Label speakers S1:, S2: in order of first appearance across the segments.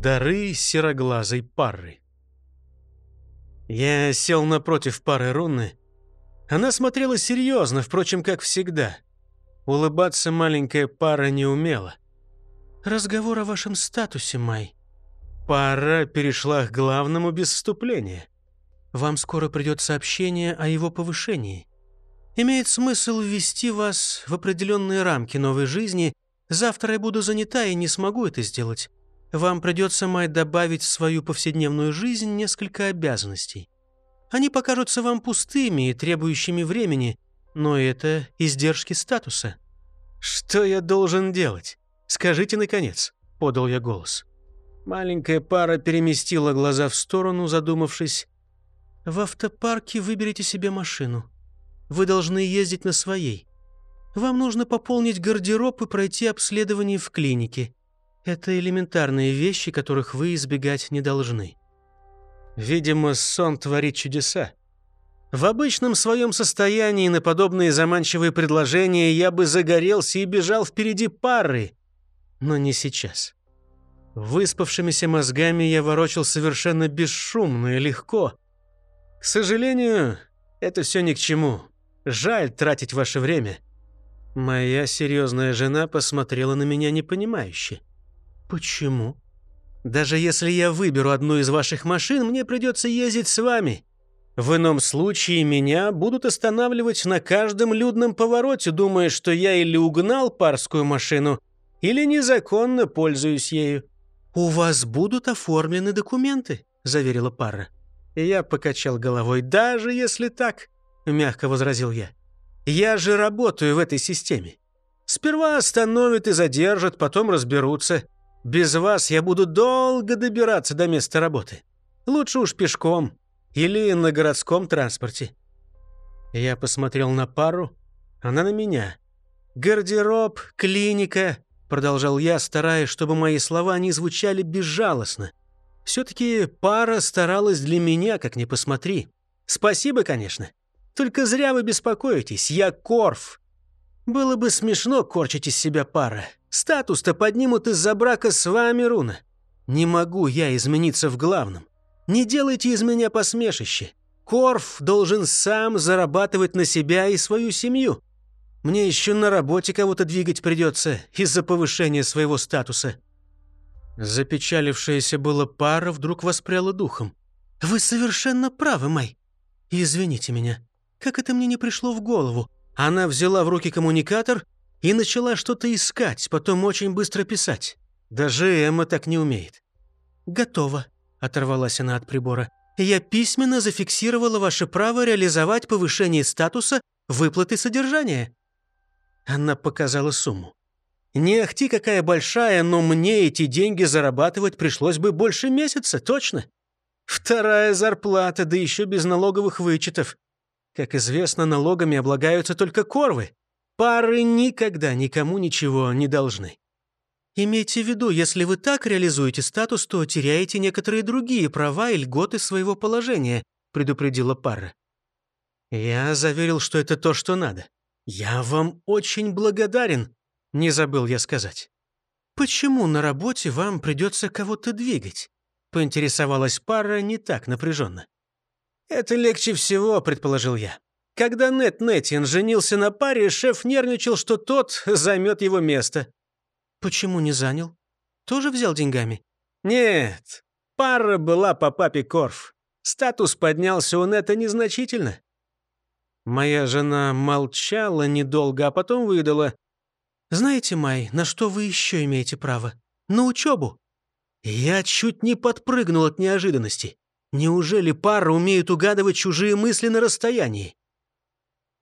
S1: Дары сероглазой пары. Я сел напротив пары руны. Она смотрела серьезно, впрочем, как всегда. Улыбаться маленькая пара не умела. «Разговор о вашем статусе, Май». Пара перешла к главному без вступления. «Вам скоро придет сообщение о его повышении. Имеет смысл ввести вас в определенные рамки новой жизни. Завтра я буду занята и не смогу это сделать. Вам придется, Май, добавить в свою повседневную жизнь несколько обязанностей. Они покажутся вам пустыми и требующими времени, но это издержки статуса. «Что я должен делать? Скажите, наконец», — подал я голос. Маленькая пара переместила глаза в сторону, задумавшись. «В автопарке выберите себе машину. Вы должны ездить на своей. Вам нужно пополнить гардероб и пройти обследование в клинике. Это элементарные вещи, которых вы избегать не должны». Видимо, сон творит чудеса. В обычном своем состоянии на подобные заманчивые предложения я бы загорелся и бежал впереди пары. Но не сейчас. Выспавшимися мозгами я ворочал совершенно бесшумно и легко. К сожалению, это все ни к чему. Жаль тратить ваше время. Моя серьезная жена посмотрела на меня непонимающе. Почему? Даже если я выберу одну из ваших машин, мне придется ездить с вами. В ином случае меня будут останавливать на каждом людном повороте, думая, что я или угнал парскую машину, или незаконно пользуюсь ею. «У вас будут оформлены документы», — заверила пара. Я покачал головой. «Даже если так», — мягко возразил я. «Я же работаю в этой системе. Сперва остановят и задержат, потом разберутся. Без вас я буду долго добираться до места работы. Лучше уж пешком или на городском транспорте. Я посмотрел на пару, она на меня. «Гардероб, клиника», — продолжал я, стараясь, чтобы мои слова не звучали безжалостно. Все-таки пара старалась для меня, как ни посмотри. Спасибо, конечно. Только зря вы беспокоитесь, я Корф. Было бы смешно корчить из себя пара. Статус-то поднимут из-за брака с вами, Руна. Не могу я измениться в главном. Не делайте из меня посмешище. Корф должен сам зарабатывать на себя и свою семью. Мне еще на работе кого-то двигать придется из-за повышения своего статуса». Запечалившаяся была пара вдруг воспряла духом. «Вы совершенно правы, Май. Извините меня. Как это мне не пришло в голову?» Она взяла в руки коммуникатор и начала что-то искать, потом очень быстро писать. Даже Эмма так не умеет. «Готово», — оторвалась она от прибора. «Я письменно зафиксировала ваше право реализовать повышение статуса выплаты содержания». Она показала сумму. «Не ахти какая большая, но мне эти деньги зарабатывать пришлось бы больше месяца, точно. Вторая зарплата, да еще без налоговых вычетов. Как известно, налогами облагаются только корвы. Пары никогда никому ничего не должны. Имейте в виду, если вы так реализуете статус, то теряете некоторые другие права и льготы своего положения, предупредила пара. Я заверил, что это то, что надо. Я вам очень благодарен, не забыл я сказать. Почему на работе вам придется кого-то двигать? Поинтересовалась пара не так напряженно. Это легче всего, предположил я. Когда Нет Неттин женился на паре, шеф нервничал, что тот займет его место. Почему не занял? Тоже взял деньгами? Нет, пара была по папе Корф. Статус поднялся у Нета незначительно. Моя жена молчала недолго, а потом выдала. «Знаете, Май, на что вы еще имеете право? На учебу». Я чуть не подпрыгнул от неожиданности. Неужели пара умеет угадывать чужие мысли на расстоянии?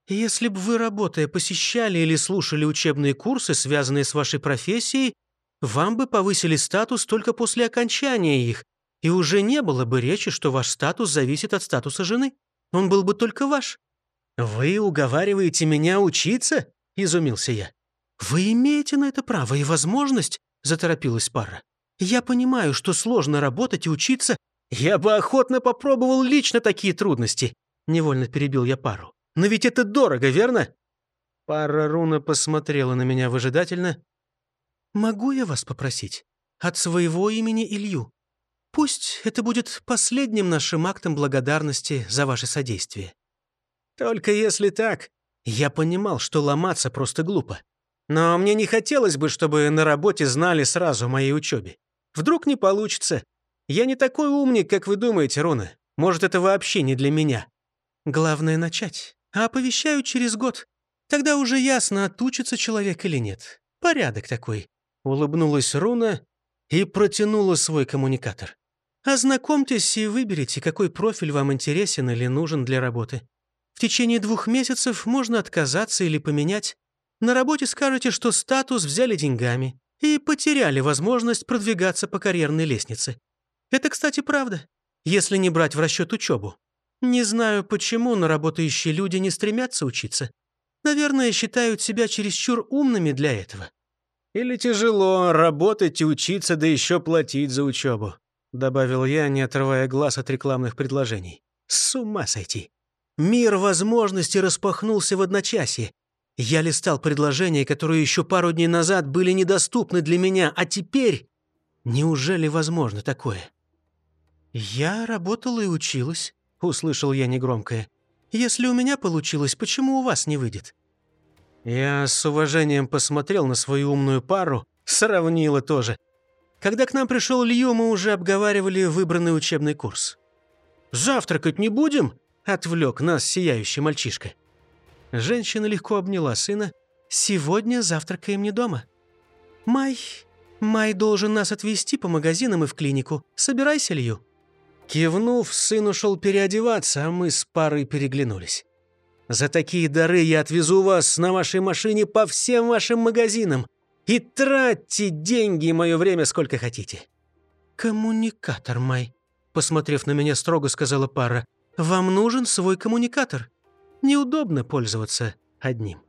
S1: Если бы вы, работая, посещали или слушали учебные курсы, связанные с вашей профессией, вам бы повысили статус только после окончания их, и уже не было бы речи, что ваш статус зависит от статуса жены. Он был бы только ваш. «Вы уговариваете меня учиться?» – изумился я. «Вы имеете на это право и возможность», – заторопилась пара. «Я понимаю, что сложно работать и учиться. Я бы охотно попробовал лично такие трудности», – невольно перебил я пару. Но ведь это дорого, верно?» Пара Руна посмотрела на меня выжидательно. «Могу я вас попросить? от своего имени Илью. Пусть это будет последним нашим актом благодарности за ваше содействие. Только если так, я понимал, что ломаться просто глупо. Но мне не хотелось бы, чтобы на работе знали сразу о моей учебе. Вдруг не получится. Я не такой умник, как вы думаете, Руна. Может, это вообще не для меня. Главное — начать. А оповещаю через год. Тогда уже ясно, отучится человек или нет. Порядок такой. Улыбнулась Руна и протянула свой коммуникатор. Ознакомьтесь и выберите, какой профиль вам интересен или нужен для работы. В течение двух месяцев можно отказаться или поменять. На работе скажете, что статус взяли деньгами и потеряли возможность продвигаться по карьерной лестнице. Это, кстати, правда, если не брать в расчет учебу. Не знаю, почему, но работающие люди не стремятся учиться. Наверное, считают себя чересчур умными для этого. Или тяжело работать и учиться, да еще платить за учебу, добавил я, не отрывая глаз от рекламных предложений. С ума сойти. Мир возможностей распахнулся в одночасье. Я листал предложения, которые еще пару дней назад были недоступны для меня, а теперь... Неужели возможно такое? «Я работала и училась», — услышал я негромкое. «Если у меня получилось, почему у вас не выйдет?» Я с уважением посмотрел на свою умную пару, сравнила тоже. Когда к нам пришел Лью, мы уже обговаривали выбранный учебный курс. «Завтракать не будем?» — отвлек нас сияющий мальчишка. Женщина легко обняла сына. «Сегодня завтракаем не дома». «Май, Май должен нас отвезти по магазинам и в клинику. Собирайся, Лью». Кивнув, сын ушел переодеваться, а мы с парой переглянулись. «За такие дары я отвезу вас на вашей машине по всем вашим магазинам и тратьте деньги и мое время сколько хотите». «Коммуникатор, Май», — посмотрев на меня строго, сказала пара. «Вам нужен свой коммуникатор. Неудобно пользоваться одним».